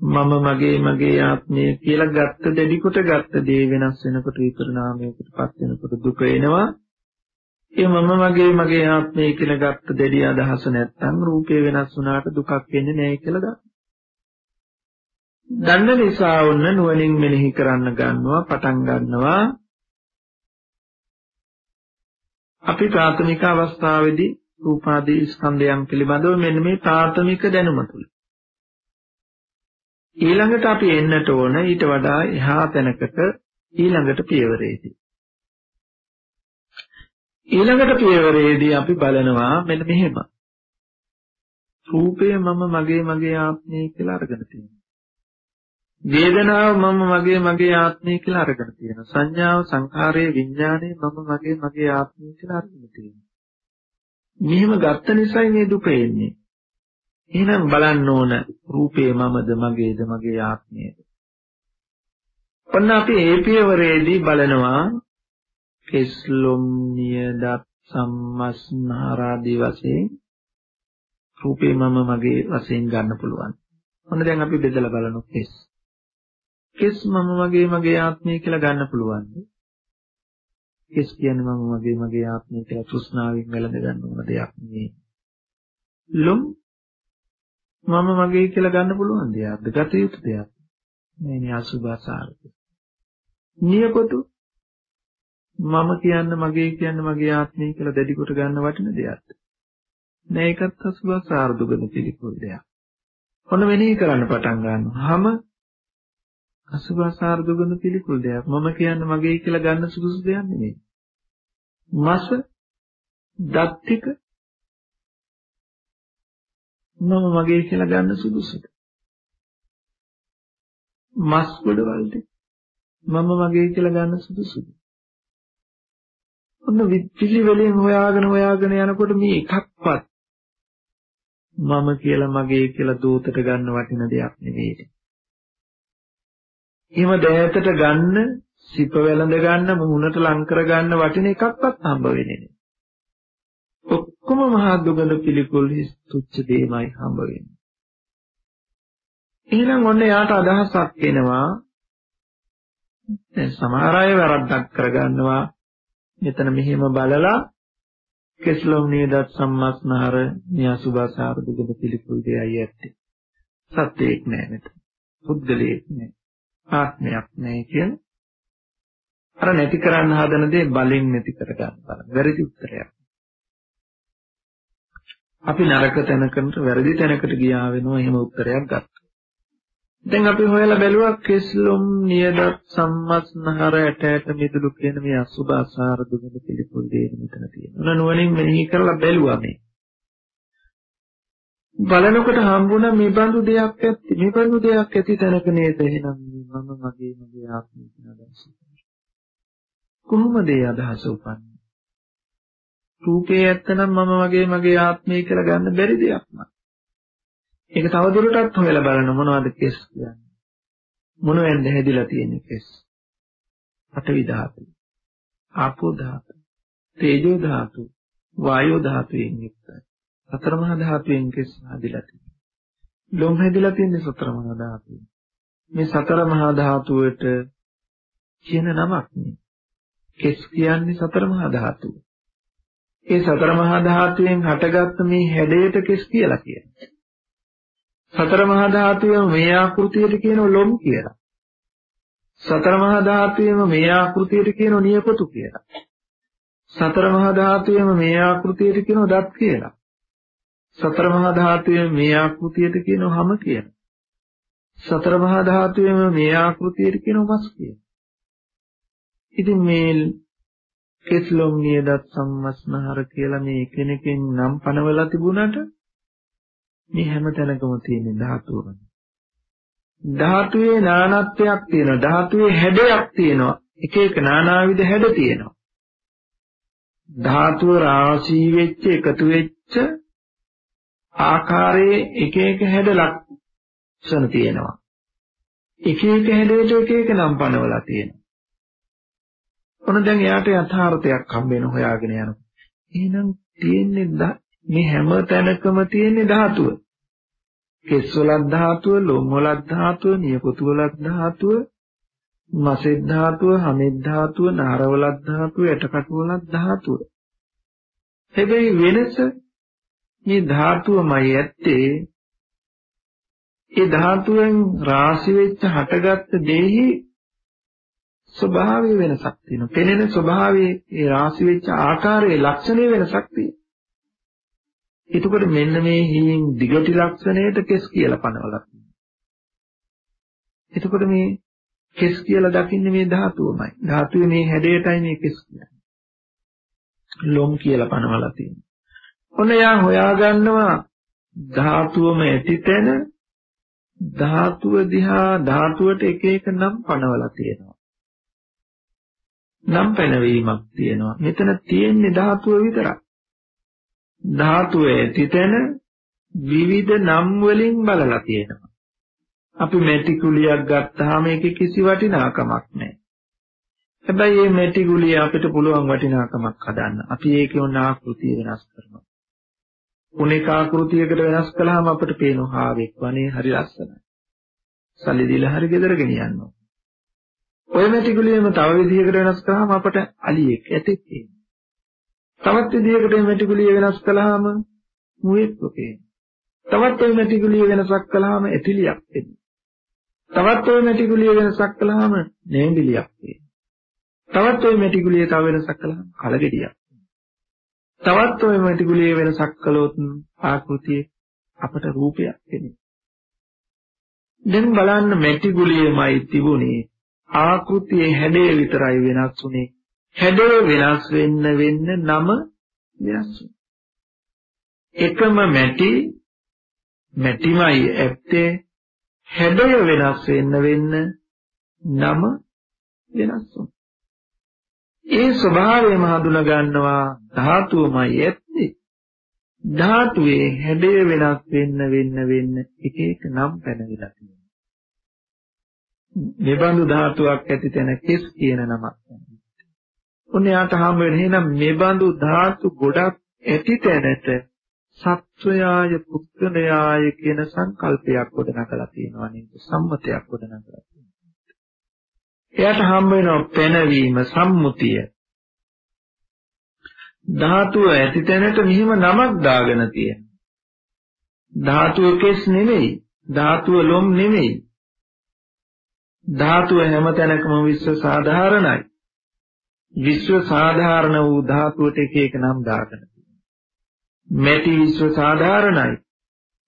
මම මගේ මගේ ආත්මය කියලා ගත්ත දෙඩි කොට ගත්ත දේ වෙනස් වෙනකොට විපරිණාමයකටපත් වෙනකොට දුක එනවා. ඒ මම මගේ මගේ ආත්මය කියලා ගත්ත දෙඩි අදහස නැත්තම් රූපේ වෙනස් වුණාට දුකක් වෙන්නේ නැහැ කියලා ගන්න. දන්න නිසා වුණ නුවණින් මෙනෙහි කරන්න ගන්නවා පටන් ගන්නවා. අපි ප්‍රාථමික අවස්ථාවේදී රූපාදී ස්කන්ධයන් පිළිබඳව මෙන්න මේ ප්‍රාථමික දැනුම තුල ඊළඟට අපි එන්නට ඕන ඊට වඩා එහා තැනකට ඊළඟට පියවරේදී. ඊළඟට පියවරේදී අපි බලනවා මෙන්න මෙහෙම. රූපය මම මගේ මගේ ආත්මය කියලා අරගෙන තියෙනවා. වේදනාව මම මගේ මගේ ආත්මය කියලා අරගෙන තියෙනවා. සංඥාව සංඛාරයේ විඥානය මම මගේ මගේ ආත්මය කියලා අරගෙන තියෙනවා. මෙහෙම ගත්ත නිසායි මේ දුක එන්නේ. එහෙනම් බලන්න ඕන රූපේ මමද මගේද මගේ ආත්මයද? ඔන්න අපි ඒ පියවරේදී බලනවා කෙස්ලොම් නියදත් සම්මස්නහරාදී වශයෙන් රූපේ මම මගේ වශයෙන් ගන්න පුළුවන්. ඔන්න දැන් අපි බෙදලා බලමු කෙස්. කෙස් මම මගේ මගේ ආත්මය කියලා ගන්න පුළුවන්. කෙස් කියන්නේ මම මගේ මගේ ආත්මය කියලා තෘෂ්ණාවෙන් වැළඳ ගන්න ඕන දෙයක් නෙවෙයි. ලොම් මම මගේ කියලා ගන්න පුළුවන් දෙයක්ද? ගත යුතු දෙයක්. මේ නේ අසුභාසාරක. නියපොතු මම කියන්න මගේ කියන්න මගේ ආත්මය කියලා දැඩි කොට ගන්න වටින දෙයක්ද? නෑ ඒකත් අසුභාසාර දුගන පිළිකුල් දෙයක්. ඔන්න වෙනෙහි කරන්න පටන් ගන්නවා. හැම අසුභාසාර දුගඳ පිළිකුල් දෙයක්. මම කියන්නේ මගේ කියලා ගන්න සුදුසු දෙයක් නෙමෙයි. මස දත් ටික මම මගේ කියලා ගන්න සුදුසුද? මස් ගොඩවල් ටික මම මගේ කියලා ගන්න සුදුසුද? ඔන්න පිළිවෙලින් හොයාගෙන හොයාගෙන යනකොට මේ එකක්වත් මම කියලා මගේ කියලා දූතට ගන්න වටින දෙයක් නෙවෙයි. එහෙම දෑතට ගන්න, සිප වැළඳ ගන්න, මුහුණට ලං කර ගන්න වටින එකක්වත් හම්බ වෙන්නේ නෑ. ඔක්කොම මහා දුගඳ පිළිකුල් තුච්ච දෙයමයි හම්බ වෙන්නේ. එහෙනම් ඔන්න යාට අදහසක් එනවා. දැන් සමහර අය වැරද්දක් කරගන්නවා. මෙතන මෙහෙම බලලා කෙස්ලොම් නේදත් සම්මස්නහර න්‍යාසුභාසාර දුගඳ පිළිකුල් දෙයයි ඇත්තේ. සත්‍යයක් නෑ මෙතන. පුද්ගලයෙක් නෑ. ආත්මයක් නෑ කියන අර නැති කරන්න හදන දේ බලෙන් නැති කරගන්න බලන්න වැරදි උත්තරයක් අපි නරක තැනකට වැරදි තැනකට ගියා වෙනවා එහෙම උත්තරයක් ගත්තා දැන් අපි හොයලා බැලුවා කෙස්ලොම් නියදත් සම්මස්නහර ඇට ඇට මිදුළු කියන මේ අසුබ අසාර දුගඳ පිළිකුල් දේ මෙතන තියෙනවා. නුවණින් මෙනෙහි කරලා බැලුවා මේ. බලනකොට හම්බුණා මේ බඳු දෙයක් ඇත්ති. මේ බඳු දෙයක් ඇති තැනක නේද එහෙනම් මම මගේ මගේ ආත්මය කියන අදහස. කොහොමද ඒ අදහස උපන්නේ? රූපේ ඇත්තනම් මම මගේ මගේ ආත්මය කියලා ගන්න බැරි දෙයක්මයි. ඒක තවදුරටත් හොයලා බලන්න මොනවද කෙස් කියන්නේ. මොනවෙන්ද හැදිලා තියෙන්නේ කෙස්? පඨවි ධාතු, ආපෝ ධාතු, තේජෝ ධාතු, වායෝ ධාතුයෙන් යුක්තයි. සතර මහා ධාතුයෙන් කෙස් හැදිලා තියෙනවා. ලොම් හැදිලා තියෙන්නේ සතර මහා ධාතුවෙන්. මේ සතර මහා ධාතුවට කියන නමක් නේ. කෙස් කියන්නේ සතර මහා ධාතුව. ඒ සතර මහා ධාතුවෙන් හටගත්ත මේ හැඩයට කෙස් කියලා කියනවා. සතර මහා ධාතුවේම මේ ආකෘතියට කියනවා ලොම් කියලා. සතර මහා ධාතුවේම මේ ආකෘතියට කියනවා නියපොතු කියලා. සතර මහා ධාතුවේම මේ ආකෘතියට කියනවා දත් කියලා. සතර මහා ධාතුවේම මේ ආකෘතියට කියනවා හම කියලා. සතර මහා ධාතුවේම මේ ආකෘතියට කියනවා මස් කියලා. ඉතින් මේ කෙස්ලොම් නියදත් සම්මස්නහර කියලා මේ කෙනකින් නම් පනවලා තිබුණාට මේ හැම තැනකම තියෙන ධාතුව. ධාතුවේ නානත්වයක් තියෙනවා. ධාතුවේ හැඩයක් තියෙනවා. එක එක නානාවිද හැඩ තියෙනවා. ධාතුව රාශී වෙච්ච එකතු වෙච්ච ආකාරයේ එක එක හැඩ ලක්ෂණ තියෙනවා. එක එක හැඩයට එක එක නම් පනවලා තියෙනවා. ඔන්න දැන් එයාට යථාර්ථයක් හම්බ වෙන හොයාගෙන යනවා. එහෙනම් තියෙන්නේ මේ හැම තැනකම තියෙන ධාතුව. කෙස් වලක් ධාතුව, ලොම් වලක් ධාතුව, නියපොතු වලක් ධාතුව, මසෙත් ධාතුව, හමෙත් ධාතුව, නාර වලක් ධාතුව, ඇටකටු වලක් ධාතුව. හැබැයි වෙනස මේ ධාතුවමයි ඇත්තේ ඒ ධාතුවෙන් රාශි වෙච්ච හටගත්ත දෙහි ස්වභාවය වෙනසක් තියෙනවා. පෙනෙන ස්වභාවයේ ඒ රාශි වෙච්ච ආකාරයේ ලක්ෂණයේ වෙනසක් තියෙනවා. එතකොට මෙන්න මේ හීන් දිගටි ලක්ෂණයට කෙස් කියලා පනවලා තියෙනවා. එතකොට මේ කෙස් කියලා දකින්නේ මේ ධාතුවමයි. ධාතුවේ මේ හැඩයටයි මේ කෙස් කියන්නේ. ලොම් කියලා පනවලා තියෙනවා. ඔන්න යා හොයාගන්නවා ධාතුවම ඇතිතැන ධාතුව දිහා ධාතුවට එක එක නම් පනවලා තියෙනවා. නම් පැනවීමක් තියෙනවා. මෙතන තියෙන්නේ ධාතුව විතරයි. ධාතුව ඇතිතැන විවිධ නම් වලින් බලලා තියෙනවා. අපි මැටි කුලියක් ගත්තාම ඒකේ කිසි වටිනාකමක් නැහැ. හැබැයි මේ මැටි කුලිය අපිට පුළුවන් වටිනාකමක් හදන්න. අපි ඒකේ උන ආකෘතිය වෙනස් කරනවා. උණේක ආකෘතියකට වෙනස් කළාම අපට පේනවා හාවෙක් වනේ හරි ලස්සනයි. සල්ලි දීලා හරි ගෙදර ගෙනියන්න ඕන. ඔය මැටිගුලියම තව විදිහකට වෙනස් කළාම අපට අලියෙක් ඇතෙක් පේනවා. තවත් විදිහකට මැටිගුලිය වෙනස් කළාම මුවෙක් පේනවා. තවත් ඔය මැටිගුලිය වෙනසක් කළාම ඇතිලියක් පේනවා. තවත් ඔය මැටිගුලිය වෙනසක් කළාම නේඹිලියක් පේනවා. තවත් ඔය මැටිගුලිය තව වෙනසක් කළාම කලගෙඩියක් තවත් ওই මැටිගුලිය වෙනසක් කළොත් ආකෘතියේ අපට රූපයක් එන්නේ. දැන් බලන්න මැටි ගුලියමයි තිබුණේ ආකෘතියේ හැඩය විතරයි වෙනස් වුනේ. හැඩය වෙනස් වෙන්න වෙන්න නම වෙනස් එකම මැටි මැටිමයි ඇත්තේ හැඩය වෙනස් වෙන්න වෙන්න නම වෙනස් වුණා. ඒ ස්වභාවයම හඳුනා ගන්නවා ධාතුවමයි ඇත්තේ. ධාතුවේ හැඩය වෙනස් වෙන්න වෙන්න වෙන්න එක එක නම් පැනවිලා තියෙනවා. මෙබඳු ධාතුවක් ඇති තැන කෙස් කියන නමක්. ඔන්න යාට හම් වෙන එහෙනම් මෙබඳු ධාතු ගොඩක් ඇති තැනට සත්වයාය පුත්‍රයාය කියන සංකල්පයක් ගොඩනගලා තියෙනවා නේද? සම්මතයක් ගොඩනගලා තියෙනවා. එයාට හම් වෙනවා පැනවීම සම්මුතිය. ධාතුව ඇති තැනට මෙහිම නමක් දාගෙන තියෙනවා. ධාතුව කෙස් නෙමෙයි, ධාතුව ලොම් නෙමෙයි. ධාතුව හැම තැනකම විශ්ව සාධාරණයි. විශ්ව සාධාරණ වූ ධාතුවට එක එක නම් දාගෙන මැටි විශ්ව සාධාරණයි.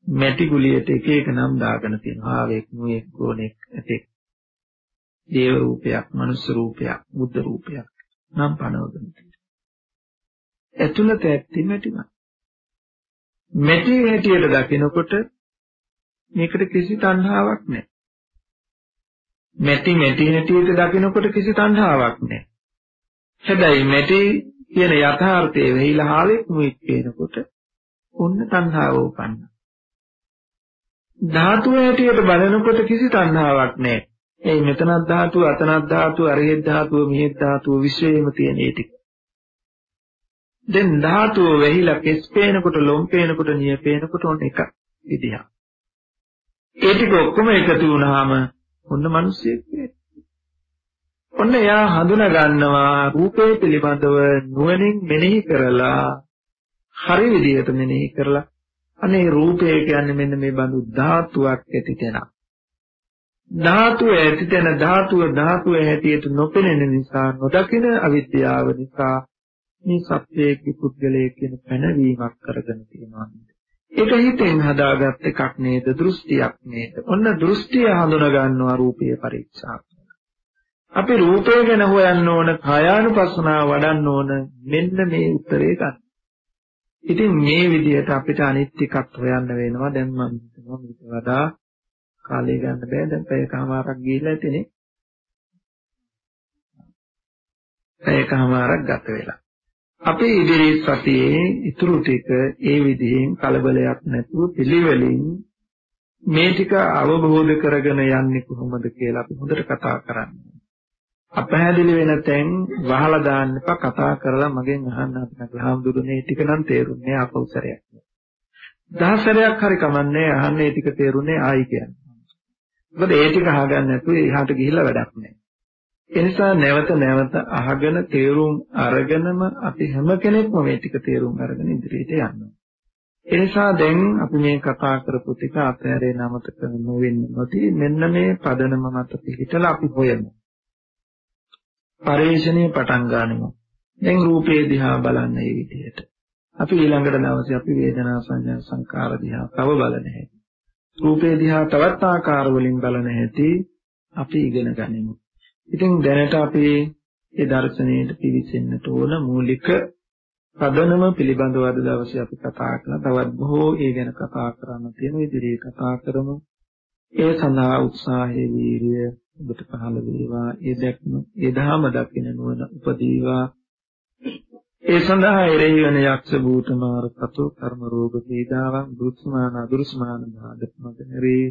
මැටි ගුලියට එක එක නම් දාගෙන තියෙනවා. ආවෙක් නුයෙක් ගෝණෙක් ඇතෙක්. දේව රූපයක්, මනුස්ස රූපයක්, බුද්ධ රූපයක් නම් පනවගෙන තියෙනවා. ඇතුළත ඇත්තේ මැටිමයි. මැටි හැටියට දකිනකොට මේකට කිසි තණ්හාවක් නැහැ. මැටි මැටි හැටියට දකිනකොට කිසි තණ්හාවක් නැහැ. හැබැයි මැටි කියන යථාර්ථයේ වෙහිලා හාවෙක් මුෙක් කියනකොට ඔන්න තණ්හාව උපන්න. ධාතුව හැටියට බලනකොට කිසි තණ්හාවක් නැහැ. ඒ මෙතනක් ධාතුව, අතනක් ධාතුව, අරහෙත් ධාතුව, මෙහෙත් ධාතුව විශ්වයේම තියෙන ඒ ටික. දැන් ධාතුව වෙහිලා කෙස් පේනකොට, ලොම් පේනකොට, නිය පේනකොට ඔන්න එක විදිහක්. ඒ ටික ඔක්කොම එකතු වුණාම ඔන්න මිනිස්සෙක් වෙයි. ඔන්න එයා හඳුනා ගන්නවා රූපේ පිළිබඳව නුවණින් මෙනෙහි කරලා හරි විදිහට මෙනෙහි කරලා අනේ රූපය කියන්නේ මෙන්න මේ බඳු ධාතුවක් ඇති තැනක්. ධාතුව ඇති තැන ධාතුව ධාතුව හැටියට නොපෙනෙන නිසා නොදකින අවිද්‍යාව නිසා මේ සත්‍යයේ පුද්ගලයේ කියන පැනවීමක් කරගෙන තියෙනවා නේද? ඒක හිතෙන් හදාගත් එකක් නේද? දෘෂ්ටියක් නේද? ඔන්න දෘෂ්ටිය හඳුනා ගන්නවා රූපයේ පරීක්ෂා අපි රූපය ගැන හොයන්න ඕන, කායානුපස්සනාව වඩන්න ඕන මෙන්න මේ උත්තරේ ගන්න. ඉතින් මේ විදිහට අපිට අනිත් ටිකක් හොයන්න වෙනවා. දැන් මම හිතනවා මේක වඩා කාලය ගන්න බෑ. දැන් පැයකමාරක් ගිහිල්ලා ඇතිනේ. පැයකමාරක් ගත වෙලා. අපි ඉදිරි සතියේ ඉතුරු ටික ඒ විදිහෙන් කලබලයක් නැතුව පිළිවෙලින් මේ ටික අවබෝධ කරගෙන යන්නේ කොහොමද කියලා අපි හොඳට කතා කරන්නේ. අපහැදිලි වෙන තැන් වහලා දාන්න එපා කතා කරලා මගෙන් අහන්න අපිට හාමුදුරනේ ටික නම් තේරුන්නේ අපෞසරයක්. දහසරයක් හරි කමන්නේ අහන්නේ ටික තේරුනේ ආයි කියන්නේ. මොකද ඒ ටික අහගන්න නැතුව එහාට ගිහිල්ලා වැඩක් නැහැ. ඒ නිසා නැවත නැවත අහගෙන තේරුම් අරගෙනම අපි හැම කෙනෙක්ම මේ ටික තේරුම් අරගෙන ඉදිරියට යනවා. ඒ නිසා දැන් අපි මේ කතා කරපු ටික අතහැරේ නමතක නොවෙන්න නොදී මෙන්න මේ පදනම මත පිළිතලා අපි හොයමු. පරිශ්‍රණය පටන් ගන්නවා. දැන් රූපේ දිහා බලන්න මේ විදිහට. අපි ඊළඟට දවසේ අපි වේදනා සංඥා සංකාර දිහා තව බලන හැටි. රූපේ දිහා තවත් ආකාර වලින් බලන හැටි අපි ඉගෙන ගනිමු. ඉතින් දැනට අපි ඒ දර්ශනයට පිවිසෙන්නට ඕන මූලික පදනම පිළිබඳව අද දවසේ අපි කතා කළා. තවත් බොහෝ ඒ ගැන කතා කරන්න තියෙන ඉදිරියේ කතා කරමු. ඒ සඳහා උත්සාහයේ වීරිය ඔබට පහළ වේවා. ඒ දැක්ම, ඒ ධහම දකින නුවණ උපදීවා. ඒ සඳහා එරෙහි වන යක්ෂ භූත මාර සතු කර්ම රෝග පීඩාවන් දුක්ස්මාන අදුස්මාන බාධක මගනරේ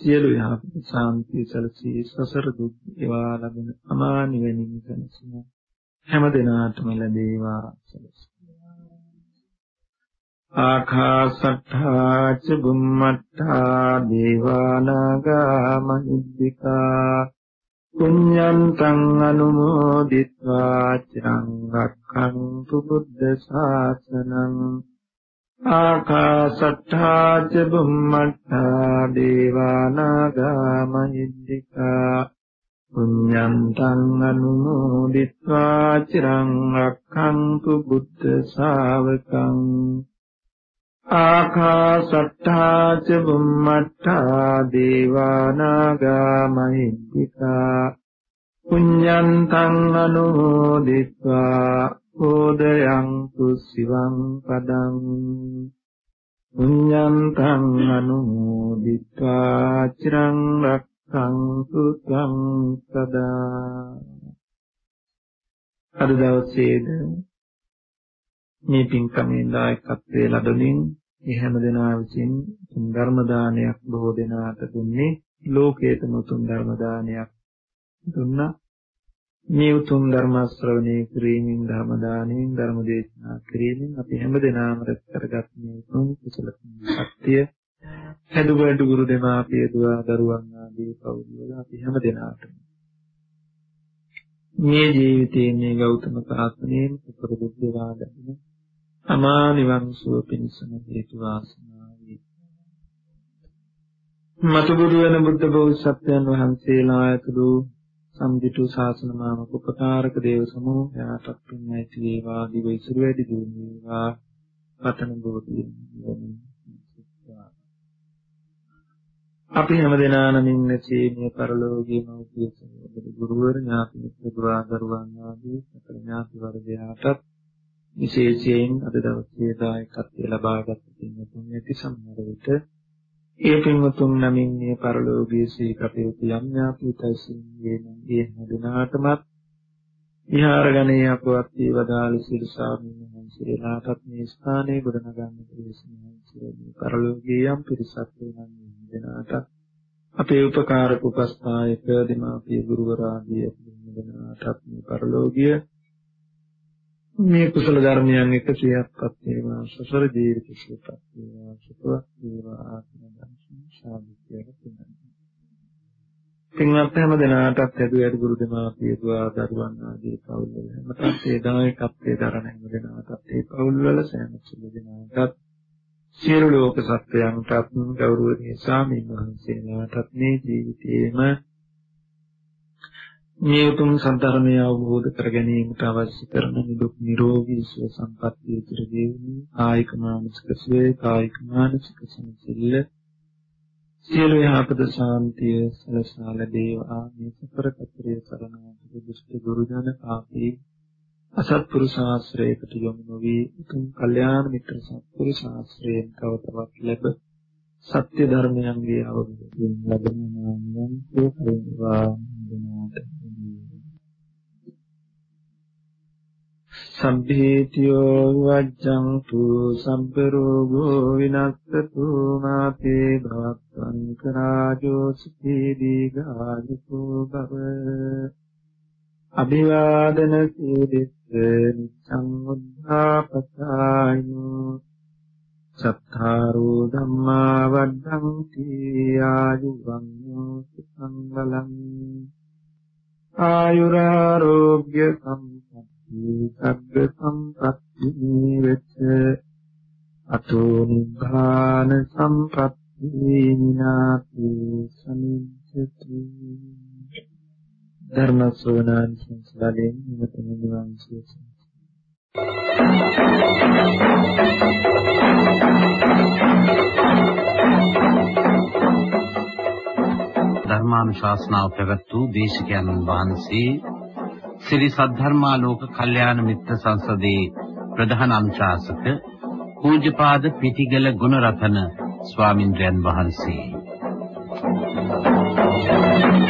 සියලු යහපත සාන්තිය සැලසී සසර දුක් ඒවා ලබන අමා නිවෙනින් සැනසීම හැම දිනාටම ලැබේවා ආඛාසට්ඨා ච බුම්මට්ඨා දේවානාගා මහිද්దికා. පුඤ්ඤන්තං අනුමෝදිත්වා චිරං රක්ඛන්තු බුද්ධ ශාසනං ආකාසට්ඨා ච බුම්මට්ඨා දේවානාගා මහිද්దికා පුඤ්ඤන්තං අනුමෝදිත්වා චිරං රක්ඛන්තු බුද්ධ ශාවකං ආකාසට්ඨා ච බුම්මට්ඨා දේවානාගා මහිද්దికා පුඤ්ඤන්තං අනුමෝදිत्वा ඕදයන් තුසිවං පදං පුඤ්ඤන්තං අනුමෝදිत्वा චිරං රක්ඛන්තු ත්වං සදා අද දවසේදී මේ පින්කමේ දායකත්වයේ ලැබෙමින් මේ හැම දෙනා විසින් ධර්ම දානයක් බොහෝ දෙනාට දුන්නේ ලෝකේතම උතුම් ධර්ම දානයක් දුන්නා. මේ උතුම් ධර්ම ශ්‍රවණය කිරීමෙන් ධර්ම දානයෙන් ධර්ම දේශනා කිරීමෙන් අපි හැම දෙනාම රැස් කරගත් මේ උතුම් කුසල ශක්තිය හැදුවඩු ගුරු දෙමාපිය දුව දරුවන් ආදී පවුල් අපි හැම දෙනාටම. මේ ජීවිතයේ මේ ගෞතම සාසනයෙන් උපරිම වාදන අමා නිවන් සුව පිණිසම හේතු වාසනා වේ. මතුබුදු වෙන බුද්ධ බෝසත්යන් වහන්සේලා ඇතුළු සම්දිතු ශාසන මාමක උපකාරක දේව සමූහයාට පින් ඇති වේවා. දිව ඉසුරු වැඩි දුන් වේවා. පතන බෝධියෙන් අපි හැම දෙනා නමින් නැති මේ පරලෝකීය මෞර්තිය සමෝධි ගුරුවර ඥාති මිත්‍ර දුරාදරුවන් ආදී සකල ඥාති වර්ගයාටත් විශේෂයෙන් අද දවසේ දායකත්වය ලබාගත් පින්වතුන් ඇති සමහර විට ඒ පින්වතුන් නමින් මේ පරලෝකීය සී කටයුතු යම් ඥාපීතයිසින් මේ හැදුනාටමත් විහාරගණේ අපවත් වී වදාළ සිල් ස්වාමීන් වහන්සේලාටත් මේ ස්ථානයේ ගොඩනගන්න පිළිසෙනවා මේ පරලෝකීය යම් පිරිසක් වෙනන් දෙනාට අපේ උපකාරක උපස්ථායක දෙමාපිය ගුරුවරාදී දෙනාටත් මේ පරලෝකීය මේ කුසල ධර්මයන් එකසියක්පත් වේවා. සසර ජීවිත සුවපත් වේවා. සුවපත් වේවා. ආත්ම දර්ශන සාධිකයට පිළිගන්න. පින්වත් හැම දෙනාටත් ඇදුවට ගුරු දෙමාපිය දුවා දරුවන් ආදී පවුල් වල හැමතත් ඒ දායකත්වයේ දරන හැම දෙනාටත් ඒ පවුල් වල සෑම සුළු දෙනාටත් සියලු ලෝක සත්වයන්ටත් ගෞරවනීය ස්වාමීන් වහන්සේලාටත් මේ ජීවිතයේම මේ උතුම් සද්ධර්මය අවබෝධ කර ගැනීමට අවශ්‍ය කරන නිදුක් නිරෝගී සුව සම්පන්නිය ඉදිර දෙවි කායික මානසික සුවය කායික මානසික සම්සිල්ල සියලු යහපත ශාන්තිය සලසා ලැබේවා. මේ සතර කතරේ සරණාගත දුෂ්ට ගුරුජන කාපී අසත්පුරුෂ ආශ්‍රයකට යොමු නොවි උතුම් කල්යාණ මිත්‍ර සත්පුරුෂ ආශ්‍රයෙන් තවතවත් ලැබ සත්‍ය ධර්මයන්ගේ අවබෝධයෙන් ලැබෙන නාමයන් සෝපේවා දිනාට සම්භීතියෝ වජ්ජන්තු සම්ප රෝගෝ විනස්සතු මාතේ භවත්වං කරාජෝ සුඛී දීඝායුකෝ භව. අභිවාදන සීලිස්ස නිච්ඡං උද්ධාපසායිනෝ සත්තාරෝ ධම්මා වඩ්ඩಂತಿ ආයුවං සුඛං බලං. ආයුරාෝග්‍ය සම්පatti සග්ග සම්පatti වෙච්ච අතෝ නිබ්බාන සම්පatti විනාති සමිච්ඡති. ධර්ම ශ්‍රවණාන් සංසලයෙන් මෙතන නිවන් සුව ධර්මානුශාසනාව පැවැත් වූ දේශකයන් වහන්සේ ශ්‍රී සද්ධර්මාලෝක කල්යාණ මිත්‍ර සංසදේ ප්‍රධාන අනුශාසක පූජ්‍යපාද පිටිගල ගුණරතන ස්වාමින්ද්‍රයන් වහන්සේ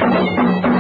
Thank you.